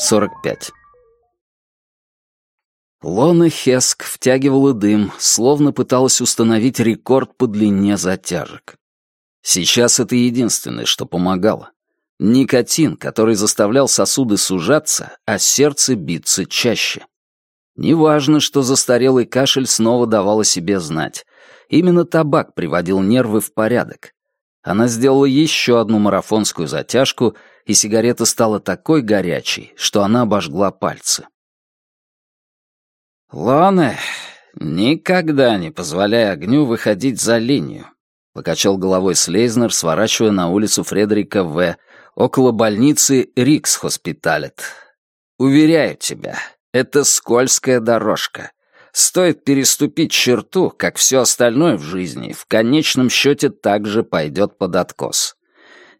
45. Лона Хеск втягивала дым, словно пыталась установить рекорд по длине затяжек. Сейчас это единственное, что помогало. Никотин, который заставлял сосуды сужаться, а сердце биться чаще. Неважно, что застарелый кашель снова давал о себе знать. Именно табак приводил нервы в порядок. Она сделала еще одну марафонскую затяжку, и сигарета стала такой горячей, что она обожгла пальцы. «Лоне, никогда не позволяй огню выходить за линию», — покачал головой Слейзнер, сворачивая на улицу Фредерика В., около больницы Рикс-Хоспиталет. «Уверяю тебя, это скользкая дорожка. Стоит переступить черту, как все остальное в жизни, в конечном счете также пойдет под откос.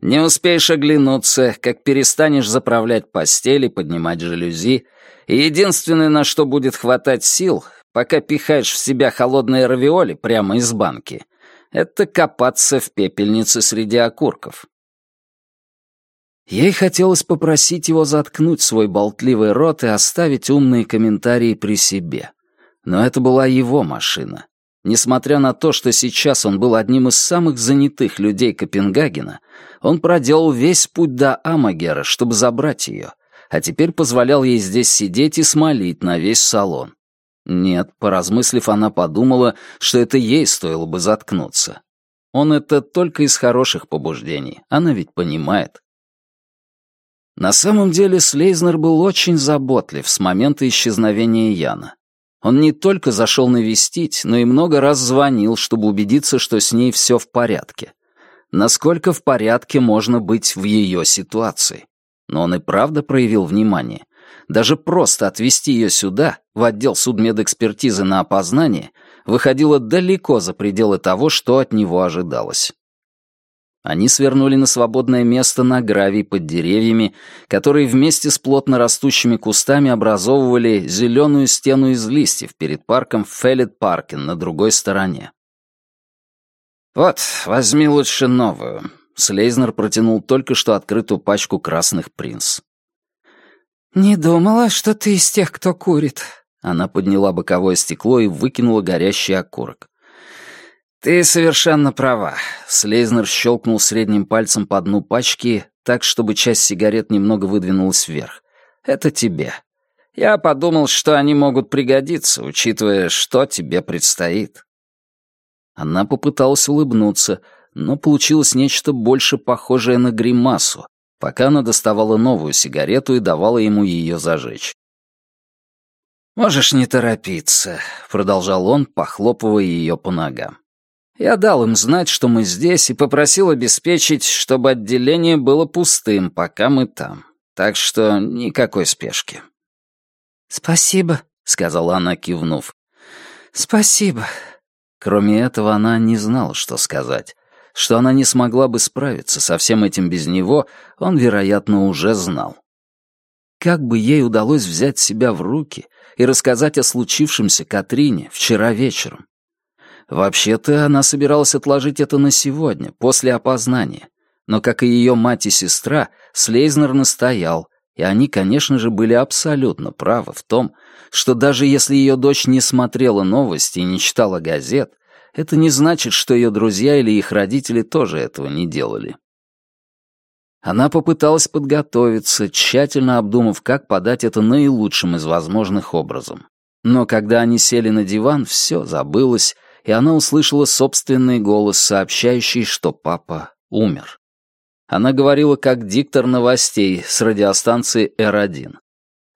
Не успеешь оглянуться, как перестанешь заправлять постели, поднимать жалюзи, и единственное, на что будет хватать сил, пока пихаешь в себя холодные равиоли прямо из банки, это копаться в пепельнице среди окурков. Ей хотелось попросить его заткнуть свой болтливый рот и оставить умные комментарии при себе. Но это была его машина. Несмотря на то, что сейчас он был одним из самых занятых людей Копенгагена, он проделал весь путь до Амагера, чтобы забрать ее, а теперь позволял ей здесь сидеть и смолить на весь салон. Нет, поразмыслив, она подумала, что это ей стоило бы заткнуться. Он это только из хороших побуждений, она ведь понимает. На самом деле Слейзнер был очень заботлив с момента исчезновения Яна. Он не только зашел навестить, но и много раз звонил, чтобы убедиться, что с ней все в порядке. Насколько в порядке можно быть в ее ситуации. Но он и правда проявил внимание. Даже просто отвезти ее сюда, в отдел судмедэкспертизы на опознание, выходило далеко за пределы того, что от него ожидалось. Они свернули на свободное место на гравий под деревьями, которые вместе с плотно растущими кустами образовывали зеленую стену из листьев перед парком Феллет Паркен на другой стороне. «Вот, возьми лучше новую», — Слейзнер протянул только что открытую пачку красных принц. «Не думала, что ты из тех, кто курит». Она подняла боковое стекло и выкинула горящий окурок. «Ты совершенно права». Слейзнер щелкнул средним пальцем по дну пачки, так, чтобы часть сигарет немного выдвинулась вверх. «Это тебе. Я подумал, что они могут пригодиться, учитывая, что тебе предстоит». Она попыталась улыбнуться, но получилось нечто больше похожее на гримасу, пока она доставала новую сигарету и давала ему ее зажечь. «Можешь не торопиться», — продолжал он, похлопывая ее по ногам. Я дал им знать, что мы здесь, и попросил обеспечить, чтобы отделение было пустым, пока мы там. Так что никакой спешки. «Спасибо», — сказала она, кивнув. «Спасибо». Кроме этого, она не знала, что сказать. Что она не смогла бы справиться со всем этим без него, он, вероятно, уже знал. Как бы ей удалось взять себя в руки и рассказать о случившемся Катрине вчера вечером? Вообще-то она собиралась отложить это на сегодня, после опознания. Но, как и ее мать и сестра, Слейзнер настоял, и они, конечно же, были абсолютно правы в том, что даже если ее дочь не смотрела новости и не читала газет, это не значит, что ее друзья или их родители тоже этого не делали. Она попыталась подготовиться, тщательно обдумав, как подать это наилучшим из возможных образом. Но когда они сели на диван, все забылось, и она услышала собственный голос, сообщающий, что папа умер. Она говорила как диктор новостей с радиостанции Р1.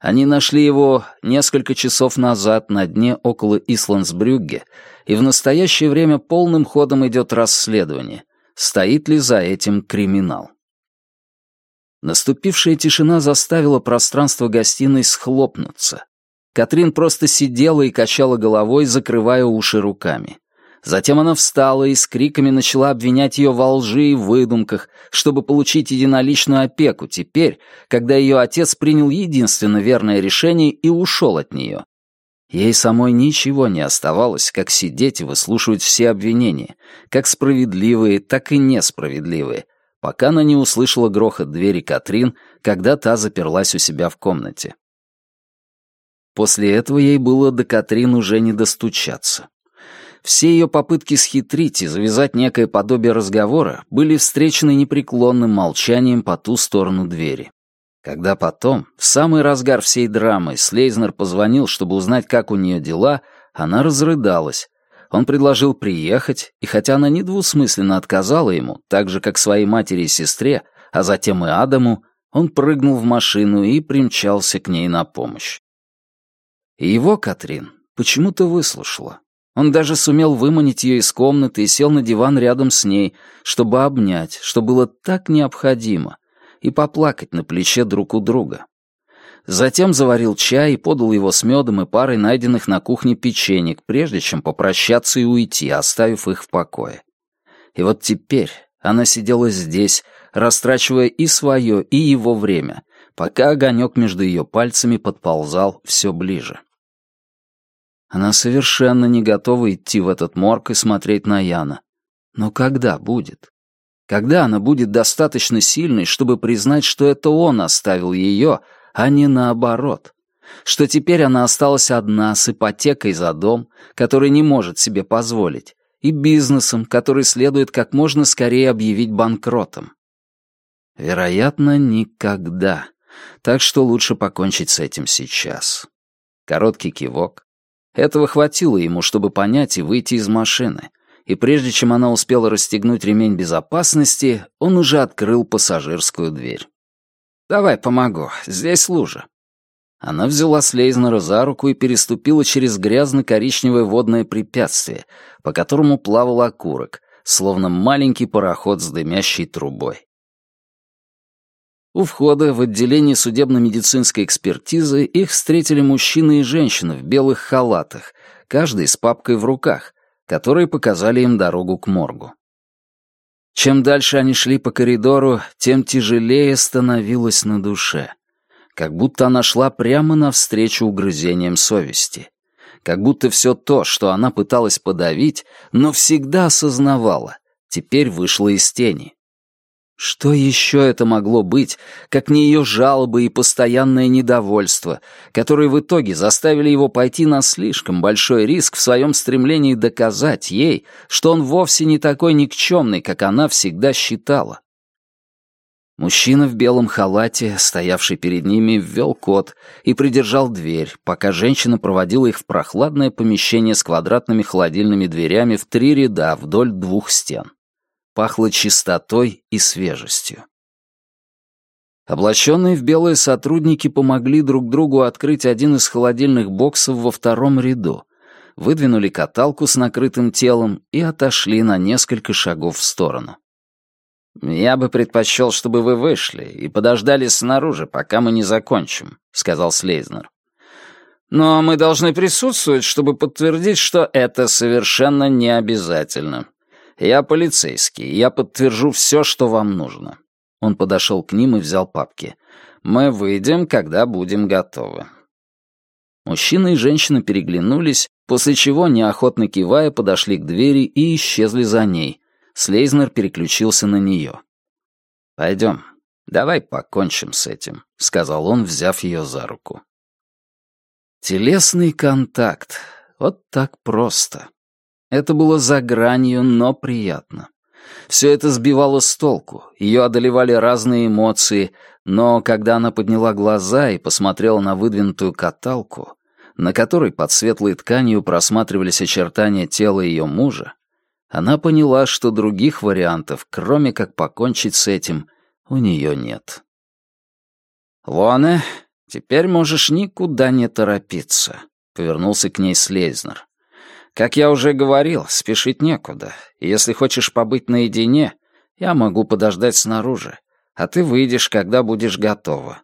Они нашли его несколько часов назад на дне около Исландсбрюгге, и в настоящее время полным ходом идет расследование, стоит ли за этим криминал. Наступившая тишина заставила пространство гостиной схлопнуться. Катрин просто сидела и качала головой, закрывая уши руками. Затем она встала и с криками начала обвинять ее во лжи и выдумках, чтобы получить единоличную опеку теперь, когда ее отец принял единственно верное решение и ушел от нее. Ей самой ничего не оставалось, как сидеть и выслушивать все обвинения, как справедливые, так и несправедливые, пока она не услышала грохот двери Катрин, когда та заперлась у себя в комнате. После этого ей было до Катрин уже не достучаться. Все ее попытки схитрить и завязать некое подобие разговора были встречены непреклонным молчанием по ту сторону двери. Когда потом, в самый разгар всей драмы, Слейзнер позвонил, чтобы узнать, как у нее дела, она разрыдалась. Он предложил приехать, и хотя она недвусмысленно отказала ему, так же, как своей матери и сестре, а затем и Адаму, он прыгнул в машину и примчался к ней на помощь. И его Катрин почему-то выслушала. Он даже сумел выманить ее из комнаты и сел на диван рядом с ней, чтобы обнять, что было так необходимо, и поплакать на плече друг у друга. Затем заварил чай и подал его с медом и парой найденных на кухне печенек, прежде чем попрощаться и уйти, оставив их в покое. И вот теперь она сидела здесь, растрачивая и свое, и его время, пока огонек между ее пальцами подползал все ближе. Она совершенно не готова идти в этот морг и смотреть на Яна. Но когда будет? Когда она будет достаточно сильной, чтобы признать, что это он оставил ее, а не наоборот? Что теперь она осталась одна с ипотекой за дом, который не может себе позволить, и бизнесом, который следует как можно скорее объявить банкротом? Вероятно, никогда. Так что лучше покончить с этим сейчас. Короткий кивок, этого хватило ему, чтобы понять и выйти из машины. И прежде чем она успела расстегнуть ремень безопасности, он уже открыл пассажирскую дверь. «Давай помогу, здесь лужа». Она взяла Слейзнера за руку и переступила через грязно-коричневое водное препятствие, по которому плавал окурок, словно маленький пароход с дымящей трубой. У входа в отделение судебно-медицинской экспертизы их встретили мужчина и женщина в белых халатах, каждый с папкой в руках, которые показали им дорогу к моргу. Чем дальше они шли по коридору, тем тяжелее становилось на душе. Как будто она шла прямо навстречу угрызениям совести. Как будто все то, что она пыталась подавить, но всегда осознавала, теперь вышло из тени. Что еще это могло быть, как не ее жалобы и постоянное недовольство, которые в итоге заставили его пойти на слишком большой риск в своем стремлении доказать ей, что он вовсе не такой никчемный, как она всегда считала? Мужчина в белом халате, стоявший перед ними, ввел код и придержал дверь, пока женщина проводила их в прохладное помещение с квадратными холодильными дверями в три ряда вдоль двух стен пахло чистотой и свежестью. Облаченные в белые сотрудники помогли друг другу открыть один из холодильных боксов во втором ряду, выдвинули каталку с накрытым телом и отошли на несколько шагов в сторону. «Я бы предпочел, чтобы вы вышли и подождали снаружи, пока мы не закончим», — сказал Слейзнер. «Но мы должны присутствовать, чтобы подтвердить, что это совершенно не обязательно. Я полицейский, я подтвержу все, что вам нужно». Он подошел к ним и взял папки. «Мы выйдем, когда будем готовы». Мужчина и женщина переглянулись, после чего, неохотно кивая, подошли к двери и исчезли за ней. Слейзнер переключился на нее. «Пойдем, давай покончим с этим», — сказал он, взяв ее за руку. Телесный контакт. Вот так просто. Это было за гранью, но приятно. Все это сбивало с толку, ее одолевали разные эмоции, но когда она подняла глаза и посмотрела на выдвинутую каталку, на которой под светлой тканью просматривались очертания тела ее мужа, она поняла, что других вариантов, кроме как покончить с этим, у нее нет. «Лоне, теперь можешь никуда не торопиться», — повернулся к ней Слейзнер. Как я уже говорил, спешить некуда. если хочешь побыть наедине, я могу подождать снаружи, а ты выйдешь, когда будешь готова».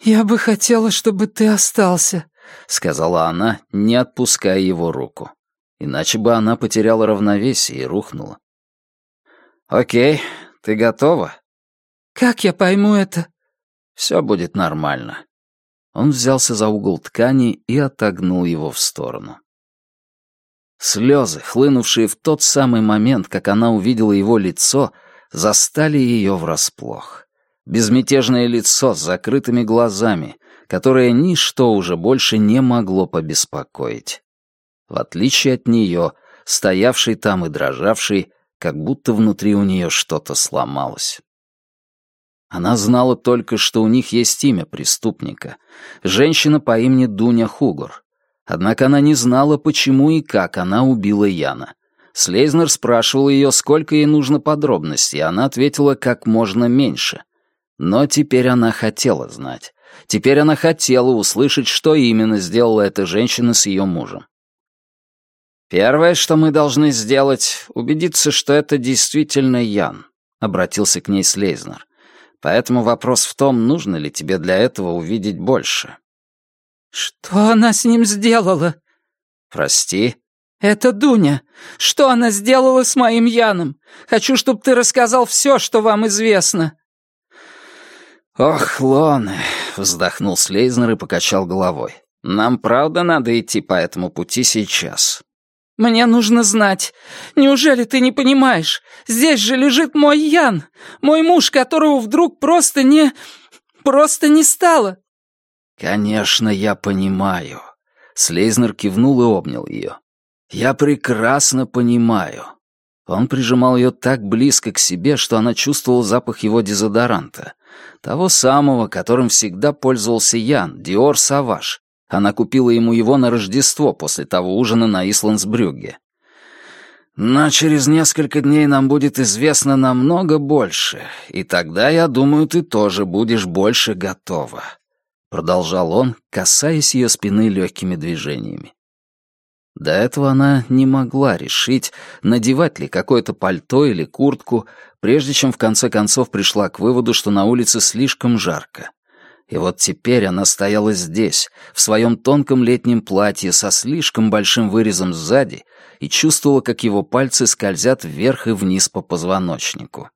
«Я бы хотела, чтобы ты остался», — сказала она, не отпуская его руку. Иначе бы она потеряла равновесие и рухнула. «Окей, ты готова?» «Как я пойму это?» «Все будет нормально». Он взялся за угол ткани и отогнул его в сторону. Слезы, хлынувшие в тот самый момент, как она увидела его лицо, застали ее врасплох. Безмятежное лицо с закрытыми глазами, которое ничто уже больше не могло побеспокоить. В отличие от нее, стоявший там и дрожавший, как будто внутри у нее что-то сломалось. Она знала только, что у них есть имя преступника. Женщина по имени Дуня Хугор. Однако она не знала, почему и как она убила Яна. Слейзнер спрашивал ее, сколько ей нужно подробностей, она ответила как можно меньше. Но теперь она хотела знать. Теперь она хотела услышать, что именно сделала эта женщина с ее мужем. «Первое, что мы должны сделать, убедиться, что это действительно Ян», — обратился к ней Слейзнер. «Поэтому вопрос в том, нужно ли тебе для этого увидеть больше». «Что она с ним сделала?» «Прости?» «Это Дуня. Что она сделала с моим Яном? Хочу, чтобы ты рассказал все, что вам известно». «Ох, Лоне!» — вздохнул Слейзнер и покачал головой. «Нам правда надо идти по этому пути сейчас?» «Мне нужно знать. Неужели ты не понимаешь? Здесь же лежит мой Ян, мой муж, которого вдруг просто не... просто не стало». «Конечно, я понимаю». Слейзнер кивнул и обнял ее. «Я прекрасно понимаю». Он прижимал ее так близко к себе, что она чувствовала запах его дезодоранта. Того самого, которым всегда пользовался Ян, Диор Саваш. Она купила ему его на Рождество после того ужина на Исландсбрюгге. Но через несколько дней нам будет известно намного больше, и тогда, я думаю, ты тоже будешь больше готова продолжал он, касаясь ее спины легкими движениями. До этого она не могла решить, надевать ли какое-то пальто или куртку, прежде чем в конце концов пришла к выводу, что на улице слишком жарко. И вот теперь она стояла здесь, в своем тонком летнем платье со слишком большим вырезом сзади, и чувствовала, как его пальцы скользят вверх и вниз по позвоночнику.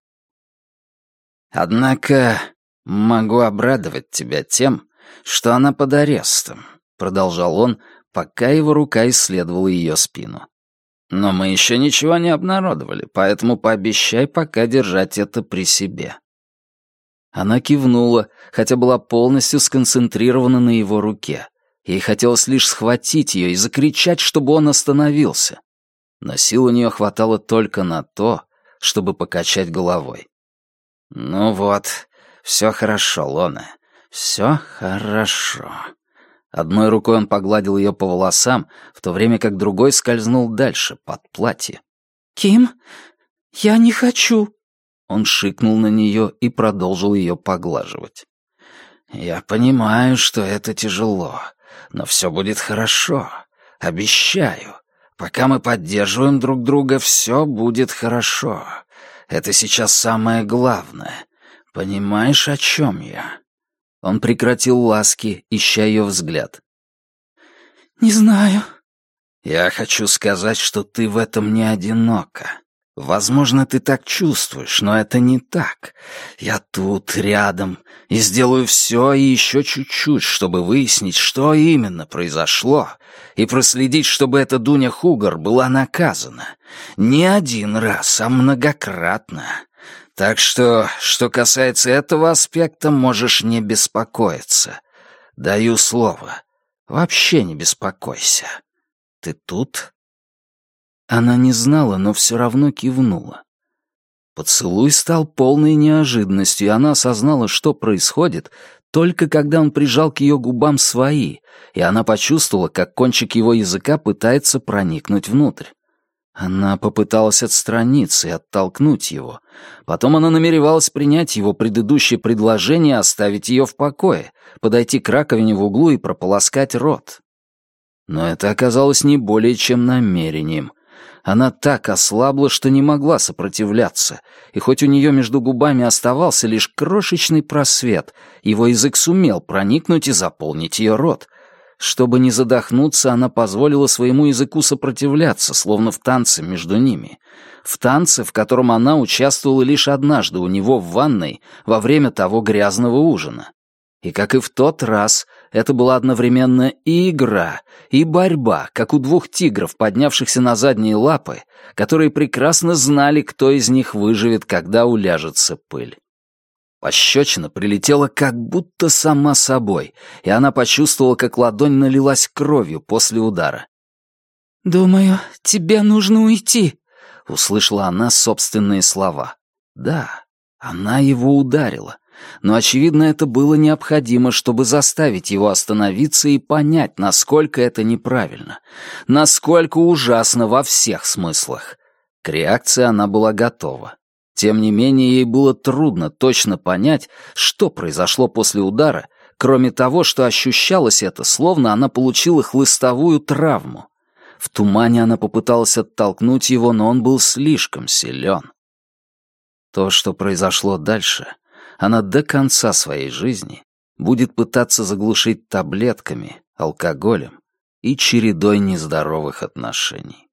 «Однако могу обрадовать тебя тем, что она под арестом», — продолжал он, пока его рука исследовала ее спину. «Но мы еще ничего не обнародовали, поэтому пообещай пока держать это при себе». Она кивнула, хотя была полностью сконцентрирована на его руке. Ей хотелось лишь схватить ее и закричать, чтобы он остановился. Но сил у нее хватало только на то, чтобы покачать головой. «Ну вот, все хорошо, Лона. «Все хорошо». Одной рукой он погладил ее по волосам, в то время как другой скользнул дальше, под платье. «Ким, я не хочу». Он шикнул на нее и продолжил ее поглаживать. «Я понимаю, что это тяжело, но все будет хорошо. Обещаю. Пока мы поддерживаем друг друга, все будет хорошо. Это сейчас самое главное. Понимаешь, о чем я?» Он прекратил ласки, ища ее взгляд. «Не знаю». «Я хочу сказать, что ты в этом не одинока. Возможно, ты так чувствуешь, но это не так. Я тут, рядом, и сделаю все и еще чуть-чуть, чтобы выяснить, что именно произошло, и проследить, чтобы эта Дуня Хугар была наказана. Не один раз, а многократно. Так что, что касается этого аспекта, можешь не беспокоиться. Даю слово. Вообще не беспокойся. Ты тут?» Она не знала, но все равно кивнула. Поцелуй стал полной неожиданностью, и она осознала, что происходит, только когда он прижал к ее губам свои, и она почувствовала, как кончик его языка пытается проникнуть внутрь. Она попыталась отстраниться и оттолкнуть его. Потом она намеревалась принять его предыдущее предложение оставить ее в покое, подойти к раковине в углу и прополоскать рот. Но это оказалось не более чем намерением. Она так ослабла, что не могла сопротивляться, и хоть у нее между губами оставался лишь крошечный просвет, его язык сумел проникнуть и заполнить ее рот — чтобы не задохнуться, она позволила своему языку сопротивляться, словно в танце между ними. В танце, в котором она участвовала лишь однажды у него в ванной во время того грязного ужина. И как и в тот раз, это была одновременно и игра, и борьба, как у двух тигров, поднявшихся на задние лапы, которые прекрасно знали, кто из них выживет, когда уляжется пыль. Пощечина прилетела как будто сама собой, и она почувствовала, как ладонь налилась кровью после удара. «Думаю, тебе нужно уйти», — услышала она собственные слова. «Да, она его ударила, но, очевидно, это было необходимо, чтобы заставить его остановиться и понять, насколько это неправильно, насколько ужасно во всех смыслах. К реакции она была готова. Тем не менее, ей было трудно точно понять, что произошло после удара, кроме того, что ощущалось это, словно она получила хлыстовую травму. В тумане она попыталась оттолкнуть его, но он был слишком силен. То, что произошло дальше, она до конца своей жизни будет пытаться заглушить таблетками, алкоголем и чередой нездоровых отношений.